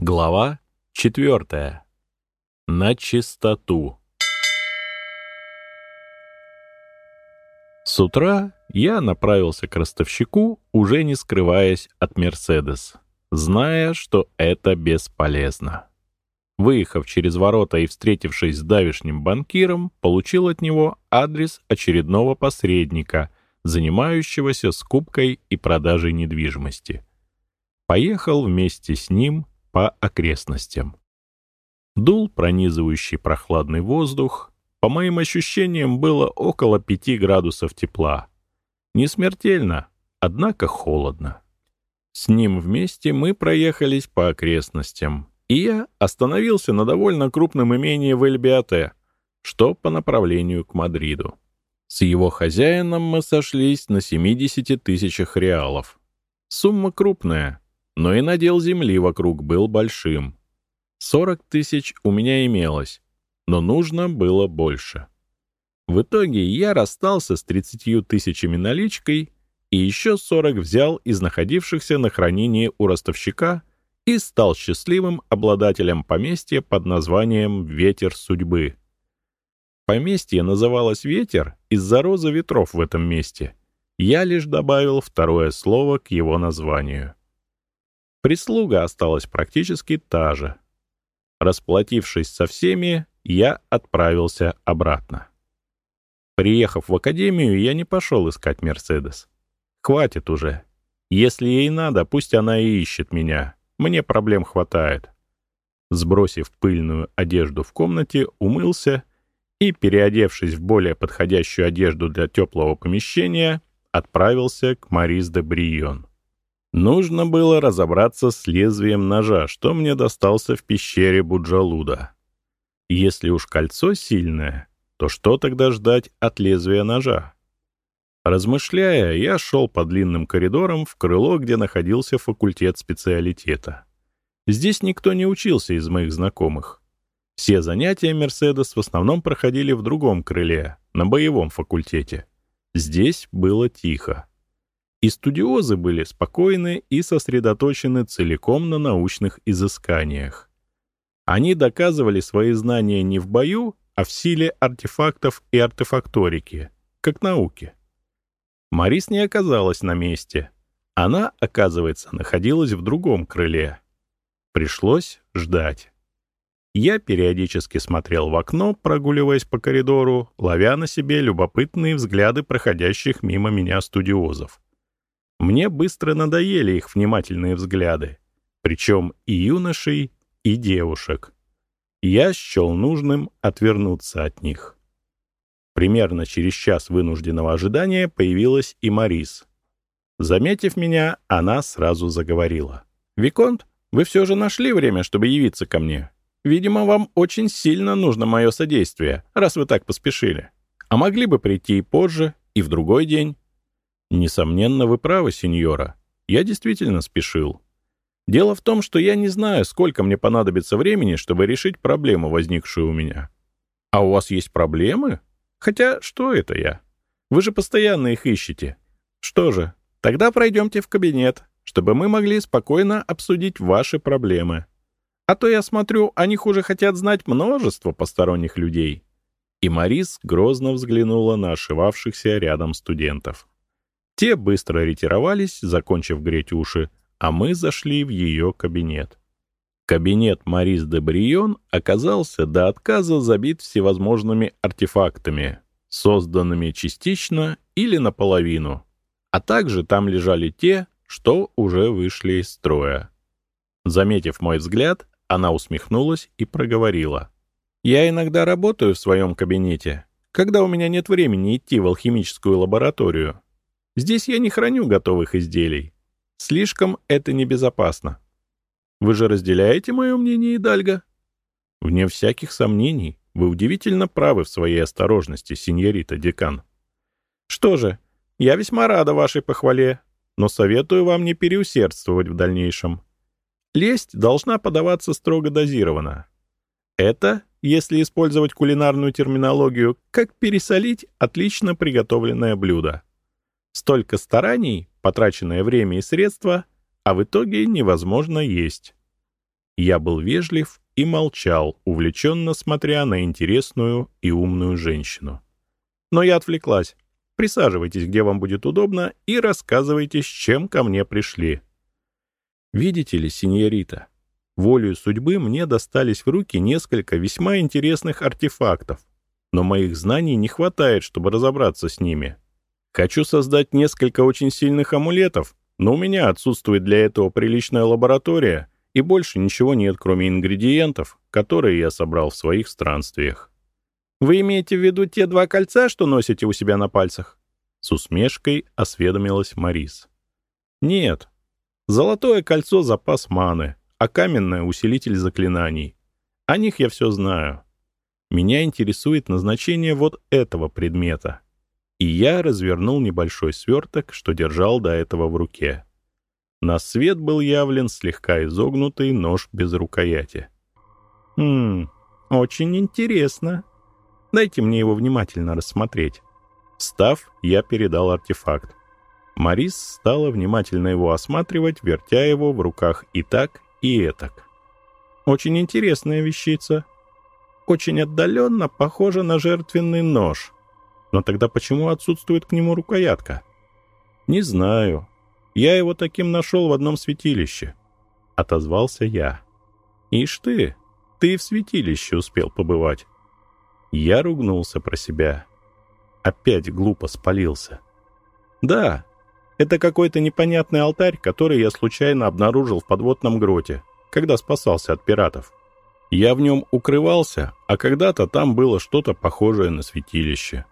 Глава четвертая. На чистоту. С утра я направился к ростовщику, уже не скрываясь от «Мерседес», зная, что это бесполезно. Выехав через ворота и встретившись с давишним банкиром, получил от него адрес очередного посредника, занимающегося скупкой и продажей недвижимости. Поехал вместе с ним по окрестностям. Дул пронизывающий прохладный воздух. По моим ощущениям, было около пяти градусов тепла. Не смертельно, однако холодно. С ним вместе мы проехались по окрестностям, и я остановился на довольно крупном имении в Эльбиате, что по направлению к Мадриду. С его хозяином мы сошлись на 70 тысячах реалов. Сумма крупная, но и надел земли вокруг был большим. 40 тысяч у меня имелось, но нужно было больше. В итоге я расстался с 30 тысячами наличкой и еще 40 взял из находившихся на хранении у ростовщика и стал счастливым обладателем поместья под названием «Ветер судьбы». Поместье называлось «Ветер» из-за розы ветров в этом месте. Я лишь добавил второе слово к его названию. Прислуга осталась практически та же. Расплатившись со всеми, я отправился обратно. Приехав в академию, я не пошел искать «Мерседес». Хватит уже. Если ей надо, пусть она и ищет меня. Мне проблем хватает. Сбросив пыльную одежду в комнате, умылся и, переодевшись в более подходящую одежду для теплого помещения, отправился к Марис де Брион. Нужно было разобраться с лезвием ножа, что мне достался в пещере Буджалуда. Если уж кольцо сильное, то что тогда ждать от лезвия ножа? Размышляя, я шел по длинным коридорам в крыло, где находился факультет специалитета. Здесь никто не учился из моих знакомых. Все занятия «Мерседес» в основном проходили в другом крыле, на боевом факультете. Здесь было тихо. И студиозы были спокойны и сосредоточены целиком на научных изысканиях. Они доказывали свои знания не в бою, а в силе артефактов и артефакторики, как науки. Марис не оказалась на месте. Она, оказывается, находилась в другом крыле. Пришлось ждать. Я периодически смотрел в окно, прогуливаясь по коридору, ловя на себе любопытные взгляды проходящих мимо меня студиозов. Мне быстро надоели их внимательные взгляды, причем и юношей, и девушек. Я счел нужным отвернуться от них. Примерно через час вынужденного ожидания появилась и Марис. Заметив меня, она сразу заговорила. «Виконт, вы все же нашли время, чтобы явиться ко мне. Видимо, вам очень сильно нужно мое содействие, раз вы так поспешили. А могли бы прийти и позже, и в другой день. Несомненно, вы правы, сеньора. Я действительно спешил. Дело в том, что я не знаю, сколько мне понадобится времени, чтобы решить проблему, возникшую у меня. А у вас есть проблемы? Хотя, что это я? Вы же постоянно их ищете. Что же, тогда пройдемте в кабинет, чтобы мы могли спокойно обсудить ваши проблемы. А то я смотрю, о них уже хотят знать множество посторонних людей. И Марис грозно взглянула на ошивавшихся рядом студентов. Те быстро ретировались, закончив греть уши, а мы зашли в ее кабинет. Кабинет Марис де Брион оказался до отказа забит всевозможными артефактами, созданными частично или наполовину, а также там лежали те, что уже вышли из строя. Заметив мой взгляд, она усмехнулась и проговорила. «Я иногда работаю в своем кабинете, когда у меня нет времени идти в алхимическую лабораторию. Здесь я не храню готовых изделий. Слишком это небезопасно. Вы же разделяете мое мнение, Идальго? Вне всяких сомнений, вы удивительно правы в своей осторожности, сеньорита Декан. Что же, я весьма рада вашей похвале, но советую вам не переусердствовать в дальнейшем. Лесть должна подаваться строго дозированно. Это, если использовать кулинарную терминологию, как пересолить отлично приготовленное блюдо. Столько стараний, потраченное время и средства, а в итоге невозможно есть. Я был вежлив и молчал, увлеченно смотря на интересную и умную женщину. Но я отвлеклась. Присаживайтесь, где вам будет удобно, и рассказывайте, с чем ко мне пришли. Видите ли, синьорита, волею судьбы мне достались в руки несколько весьма интересных артефактов, но моих знаний не хватает, чтобы разобраться с ними. Хочу создать несколько очень сильных амулетов, но у меня отсутствует для этого приличная лаборатория, и больше ничего нет, кроме ингредиентов, которые я собрал в своих странствиях. «Вы имеете в виду те два кольца, что носите у себя на пальцах?» С усмешкой осведомилась Марис. «Нет. Золотое кольцо — запас маны, а каменное — усилитель заклинаний. О них я все знаю. Меня интересует назначение вот этого предмета. И я развернул небольшой сверток, что держал до этого в руке. На свет был явлен слегка изогнутый нож без рукояти. «Хм, очень интересно. Дайте мне его внимательно рассмотреть». Встав, я передал артефакт. Марис стала внимательно его осматривать, вертя его в руках и так, и этак. «Очень интересная вещица», очень отдаленно похоже на жертвенный нож. Но тогда почему отсутствует к нему рукоятка? Не знаю. Я его таким нашел в одном святилище. Отозвался я. Ишь ты, ты в святилище успел побывать. Я ругнулся про себя. Опять глупо спалился. Да, это какой-то непонятный алтарь, который я случайно обнаружил в подводном гроте, когда спасался от пиратов. Я в нем укрывался, а когда-то там было что-то похожее на святилище.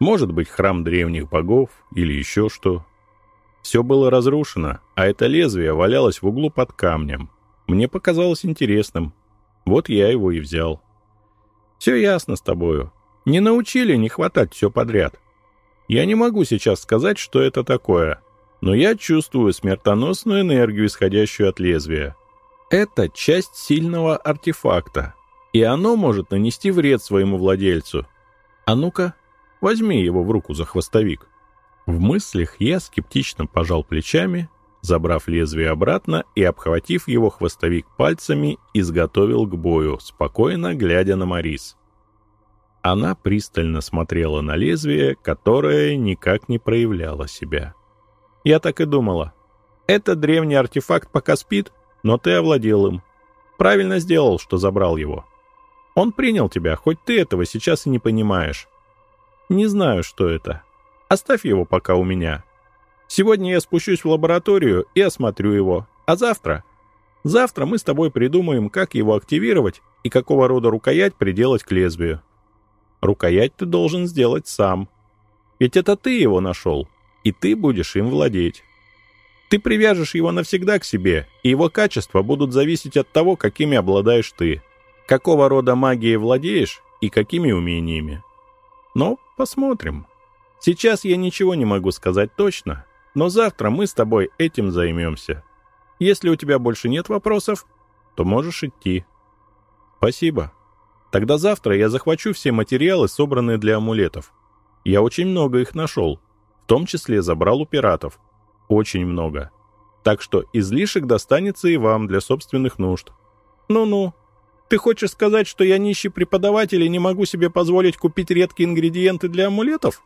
Может быть, храм древних богов или еще что. Все было разрушено, а это лезвие валялось в углу под камнем. Мне показалось интересным. Вот я его и взял. Все ясно с тобою. Не научили не хватать все подряд. Я не могу сейчас сказать, что это такое, но я чувствую смертоносную энергию, исходящую от лезвия. Это часть сильного артефакта, и оно может нанести вред своему владельцу. А ну-ка, возьми его в руку за хвостовик. В мыслях я скептично пожал плечами, забрав лезвие обратно и, обхватив его хвостовик пальцами, изготовил к бою, спокойно глядя на Марис. Она пристально смотрела на лезвие, которое никак не проявляло себя. Я так и думала. Этот древний артефакт пока спит, но ты овладел им. Правильно сделал, что забрал его. Он принял тебя, хоть ты этого сейчас и не понимаешь. Не знаю, что это. Оставь его пока у меня. Сегодня я спущусь в лабораторию и осмотрю его. А завтра? Завтра мы с тобой придумаем, как его активировать и какого рода рукоять приделать к лезвию. Рукоять ты должен сделать сам. Ведь это ты его нашел, и ты будешь им владеть. Ты привяжешь его навсегда к себе, и его качества будут зависеть от того, какими обладаешь ты, какого рода магией владеешь и какими умениями. Но посмотрим. Сейчас я ничего не могу сказать точно, но завтра мы с тобой этим займемся. Если у тебя больше нет вопросов, то можешь идти. Спасибо. Тогда завтра я захвачу все материалы, собранные для амулетов. Я очень много их нашел, в том числе забрал у пиратов очень много. Так что излишек достанется и вам для собственных нужд. Ну-ну. Ты хочешь сказать, что я нищий преподаватель и не могу себе позволить купить редкие ингредиенты для амулетов?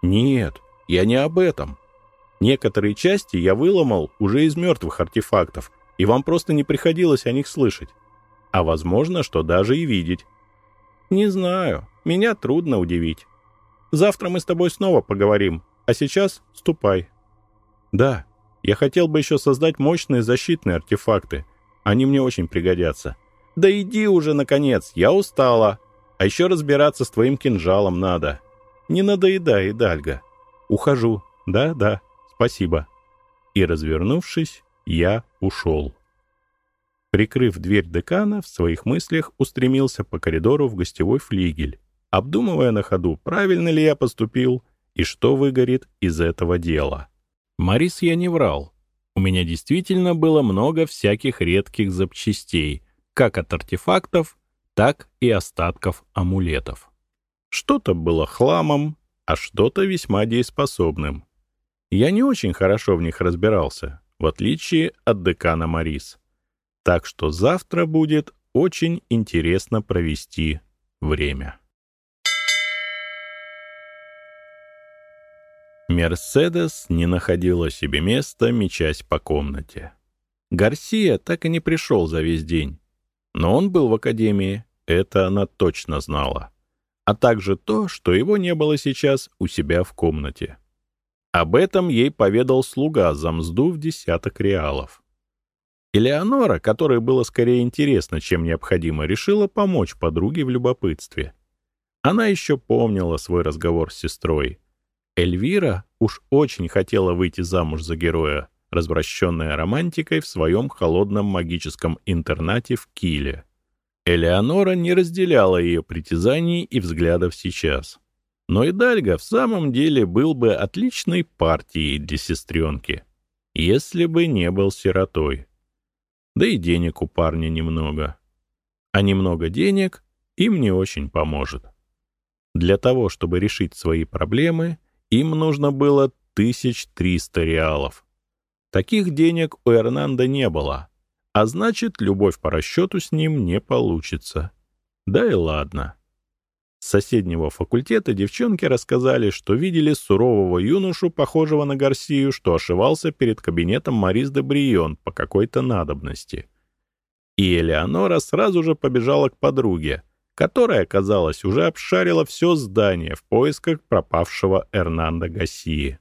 Нет, я не об этом. Некоторые части я выломал уже из мертвых артефактов, и вам просто не приходилось о них слышать. А возможно, что даже и видеть. Не знаю, меня трудно удивить. Завтра мы с тобой снова поговорим, а сейчас ступай. Да, я хотел бы еще создать мощные защитные артефакты. Они мне очень пригодятся. Да иди уже, наконец, я устала. А еще разбираться с твоим кинжалом надо. Не надоедай, Идальга. Ухожу. Да-да, спасибо. И, развернувшись, я ушел. Прикрыв дверь декана, в своих мыслях устремился по коридору в гостевой флигель, обдумывая на ходу, правильно ли я поступил и что выгорит из этого дела. Марис я не врал. У меня действительно было много всяких редких запчастей, как от артефактов, так и остатков амулетов. Что-то было хламом, а что-то весьма дееспособным. Я не очень хорошо в них разбирался, в отличие от декана Марис. Так что завтра будет очень интересно провести время. Мерседес не находила себе места, мечась по комнате. Гарсия так и не пришел за весь день. Но он был в академии, это она точно знала. А также то, что его не было сейчас у себя в комнате. Об этом ей поведал слуга за мзду в десяток реалов. Элеонора, которой было скорее интересно, чем необходимо, решила помочь подруге в любопытстве. Она еще помнила свой разговор с сестрой. Эльвира уж очень хотела выйти замуж за героя, развращенная романтикой в своем холодном магическом интернате в Киле. Элеонора не разделяла ее притязаний и взглядов сейчас. Но и Дальга в самом деле был бы отличной партией для сестренки, если бы не был сиротой. Да и денег у парня немного. А немного денег им не очень поможет. Для того, чтобы решить свои проблемы, им нужно было 1300 реалов. Таких денег у Эрнанда не было, а значит, любовь по расчету с ним не получится. Да и ладно. С соседнего факультета девчонки рассказали, что видели сурового юношу, похожего на Гарсию, что ошивался перед кабинетом Марис де Брион по какой-то надобности. И Элеонора сразу же побежала к подруге, которая, казалось, уже обшарила все здание в поисках пропавшего Эрнанда Гассии.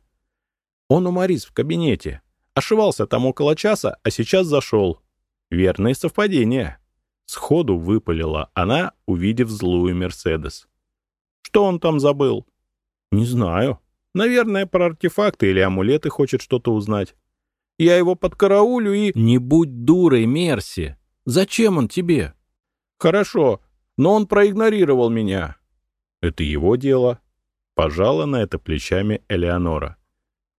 «Он у Марис в кабинете. Ошивался там около часа, а сейчас зашел. Верное совпадение». Сходу выпалила она, увидев злую Мерседес. «Что он там забыл?» «Не знаю. Наверное, про артефакты или амулеты хочет что-то узнать. Я его подкараулю и...» «Не будь дурой, Мерси! Зачем он тебе?» «Хорошо, но он проигнорировал меня. Это его дело. Пожала на это плечами Элеонора.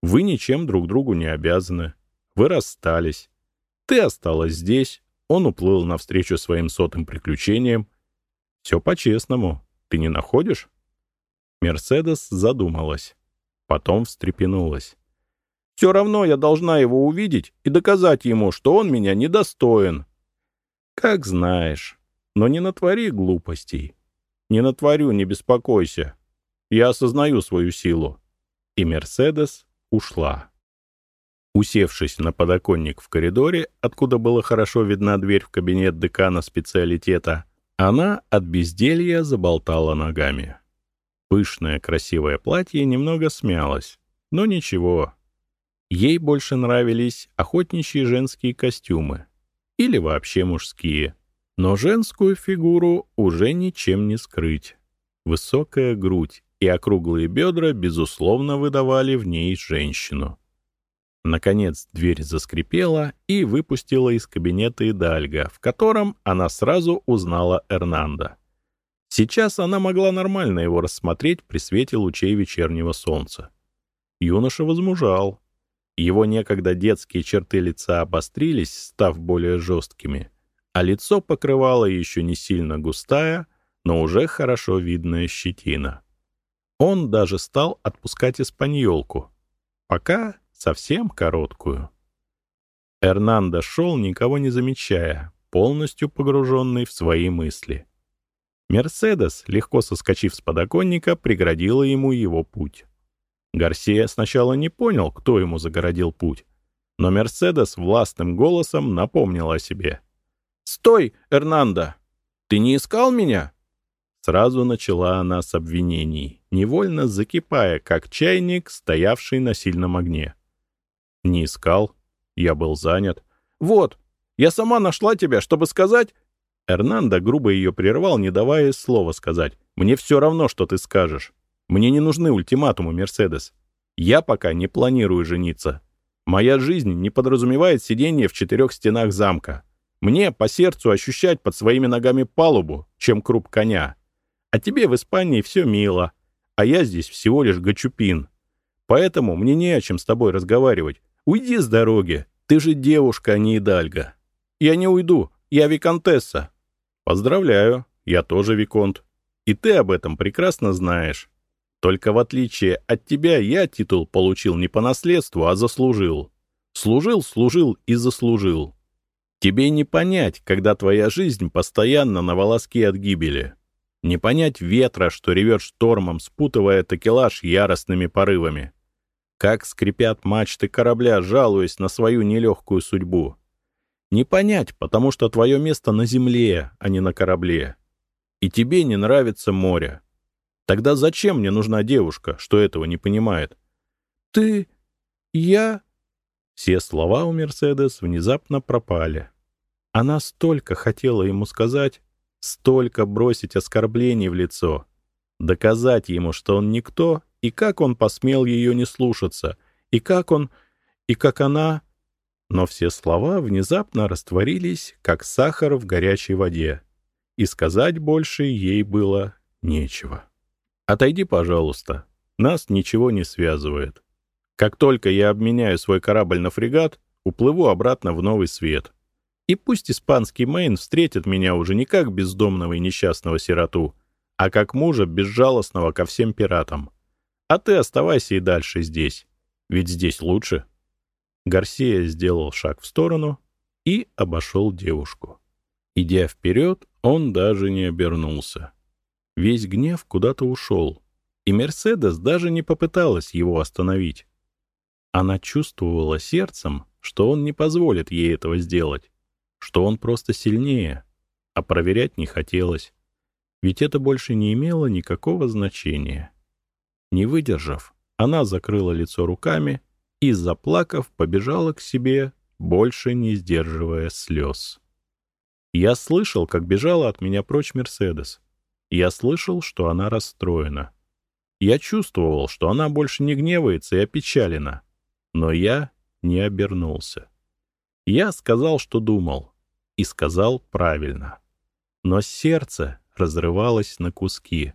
Вы ничем друг другу не обязаны. Вы расстались. Ты осталась здесь, он уплыл навстречу своим сотым приключениям. Все по-честному. Ты не находишь? Мерседес задумалась. Потом встрепенулась. Все равно я должна его увидеть и доказать ему, что он меня недостоин. Как знаешь. Но не натвори глупостей. Не натворю, не беспокойся. Я осознаю свою силу. И Мерседес ушла. Усевшись на подоконник в коридоре, откуда было хорошо видна дверь в кабинет декана специалитета, она от безделья заболтала ногами. Пышное красивое платье немного смялось, но ничего. Ей больше нравились охотничьи женские костюмы или вообще мужские. Но женскую фигуру уже ничем не скрыть. Высокая грудь и округлые бедра, безусловно, выдавали в ней женщину. Наконец дверь заскрипела и выпустила из кабинета Идальга, в котором она сразу узнала Эрнанда. Сейчас она могла нормально его рассмотреть при свете лучей вечернего солнца. Юноша возмужал. Его некогда детские черты лица обострились, став более жесткими — а лицо покрывало еще не сильно густая, но уже хорошо видная щетина. Он даже стал отпускать испаньолку, пока совсем короткую. Эрнандо шел, никого не замечая, полностью погруженный в свои мысли. Мерседес, легко соскочив с подоконника, преградила ему его путь. Гарсия сначала не понял, кто ему загородил путь, но Мерседес властным голосом напомнил о себе — «Стой, Эрнандо! Ты не искал меня?» Сразу начала она с обвинений, невольно закипая, как чайник, стоявший на сильном огне. «Не искал. Я был занят. Вот, я сама нашла тебя, чтобы сказать...» Эрнандо грубо ее прервал, не давая слова сказать. «Мне все равно, что ты скажешь. Мне не нужны ультиматумы, Мерседес. Я пока не планирую жениться. Моя жизнь не подразумевает сидение в четырех стенах замка. Мне по сердцу ощущать под своими ногами палубу, чем круп коня. А тебе в Испании все мило, а я здесь всего лишь гачупин. Поэтому мне не о чем с тобой разговаривать. Уйди с дороги, ты же девушка, а не идальга. Я не уйду, я виконтесса. Поздравляю, я тоже виконт. И ты об этом прекрасно знаешь. Только в отличие от тебя я титул получил не по наследству, а заслужил. Служил, служил и заслужил. Тебе не понять, когда твоя жизнь постоянно на волоске от гибели. Не понять ветра, что ревет штормом, спутывая такелаж яростными порывами. Как скрипят мачты корабля, жалуясь на свою нелегкую судьбу. Не понять, потому что твое место на земле, а не на корабле. И тебе не нравится море. Тогда зачем мне нужна девушка, что этого не понимает? Ты... я... Все слова у Мерседес внезапно пропали. Она столько хотела ему сказать, столько бросить оскорблений в лицо, доказать ему, что он никто, и как он посмел ее не слушаться, и как он... и как она... Но все слова внезапно растворились, как сахар в горячей воде, и сказать больше ей было нечего. «Отойди, пожалуйста. Нас ничего не связывает. Как только я обменяю свой корабль на фрегат, уплыву обратно в новый свет. И пусть испанский Мейн встретит меня уже не как бездомного и несчастного сироту, а как мужа, безжалостного ко всем пиратам. А ты оставайся и дальше здесь, ведь здесь лучше». Гарсия сделал шаг в сторону и обошел девушку. Идя вперед, он даже не обернулся. Весь гнев куда-то ушел, и Мерседес даже не попыталась его остановить. Она чувствовала сердцем, что он не позволит ей этого сделать, что он просто сильнее, а проверять не хотелось, ведь это больше не имело никакого значения. Не выдержав, она закрыла лицо руками и, заплакав, побежала к себе, больше не сдерживая слез. Я слышал, как бежала от меня прочь Мерседес. Я слышал, что она расстроена. Я чувствовал, что она больше не гневается и опечалена. Но я не обернулся. Я сказал, что думал, и сказал правильно. Но сердце разрывалось на куски.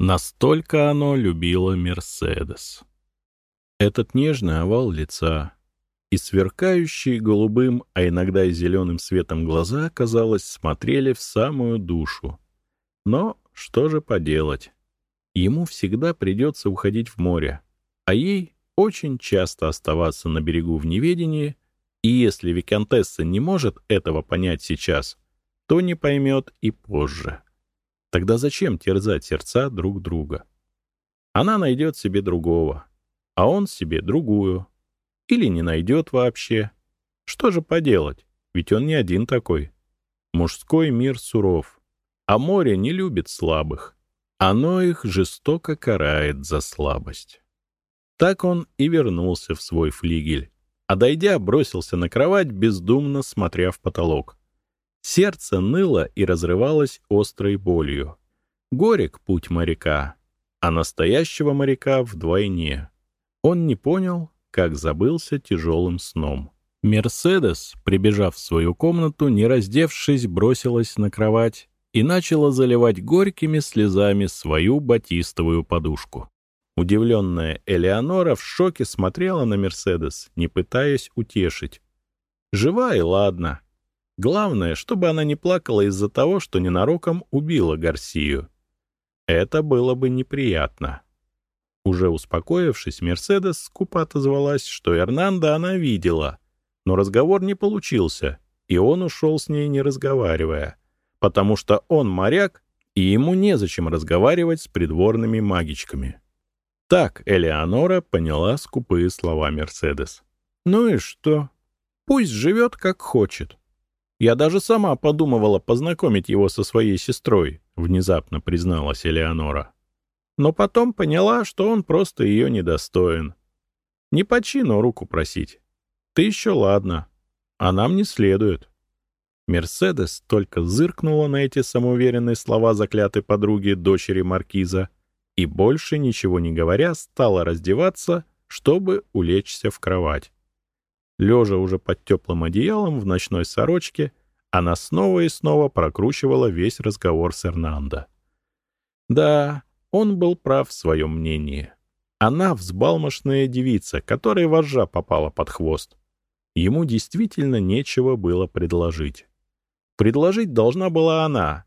Настолько оно любило Мерседес. Этот нежный овал лица и сверкающие голубым, а иногда и зеленым светом глаза, казалось, смотрели в самую душу. Но что же поделать? Ему всегда придется уходить в море, а ей очень часто оставаться на берегу в неведении, и если Викантесса не может этого понять сейчас, то не поймет и позже. Тогда зачем терзать сердца друг друга? Она найдет себе другого, а он себе другую. Или не найдет вообще. Что же поделать, ведь он не один такой. Мужской мир суров, а море не любит слабых. Оно их жестоко карает за слабость. Так он и вернулся в свой флигель, а дойдя, бросился на кровать, бездумно смотря в потолок. Сердце ныло и разрывалось острой болью. Горек путь моряка, а настоящего моряка вдвойне. Он не понял, как забылся тяжелым сном. Мерседес, прибежав в свою комнату, не раздевшись, бросилась на кровать и начала заливать горькими слезами свою батистовую подушку. Удивленная Элеонора в шоке смотрела на Мерседес, не пытаясь утешить. Жива и ладно. Главное, чтобы она не плакала из-за того, что ненароком убила Гарсию. Это было бы неприятно. Уже успокоившись, Мерседес скупо отозвалась, что Эрнанда она видела, но разговор не получился, и он ушел с ней не разговаривая, потому что он моряк, и ему незачем разговаривать с придворными магичками. Так Элеонора поняла скупые слова Мерседес. «Ну и что? Пусть живет как хочет. Я даже сама подумывала познакомить его со своей сестрой», — внезапно призналась Элеонора. Но потом поняла, что он просто ее недостоин. Не по чину руку просить. Ты еще ладно, а нам не следует. Мерседес только зыркнула на эти самоуверенные слова заклятой подруги дочери Маркиза — и, больше ничего не говоря, стала раздеваться, чтобы улечься в кровать. Лежа уже под теплым одеялом в ночной сорочке, она снова и снова прокручивала весь разговор с Эрнандо. Да, он был прав в своем мнении. Она взбалмошная девица, которой вожжа попала под хвост. Ему действительно нечего было предложить. Предложить должна была она,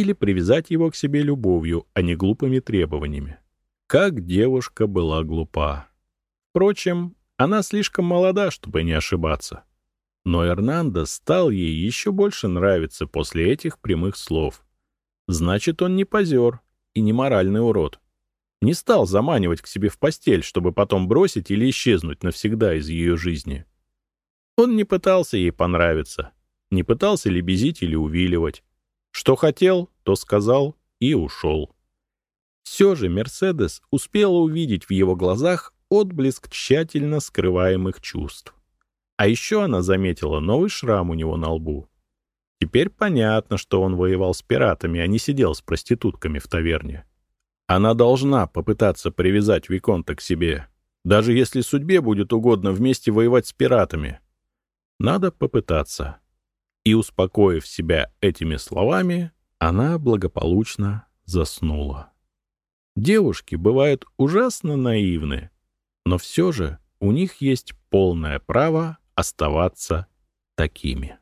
или привязать его к себе любовью, а не глупыми требованиями. Как девушка была глупа. Впрочем, она слишком молода, чтобы не ошибаться. Но Эрнандо стал ей еще больше нравиться после этих прямых слов. Значит, он не позер и не моральный урод. Не стал заманивать к себе в постель, чтобы потом бросить или исчезнуть навсегда из ее жизни. Он не пытался ей понравиться, не пытался лебезить или увиливать. Что хотел, то сказал и ушел. Все же Мерседес успела увидеть в его глазах отблеск тщательно скрываемых чувств. А еще она заметила новый шрам у него на лбу. Теперь понятно, что он воевал с пиратами, а не сидел с проститутками в таверне. Она должна попытаться привязать Виконта к себе, даже если судьбе будет угодно вместе воевать с пиратами. Надо попытаться. И, успокоив себя этими словами, она благополучно заснула. Девушки бывают ужасно наивны, но все же у них есть полное право оставаться такими.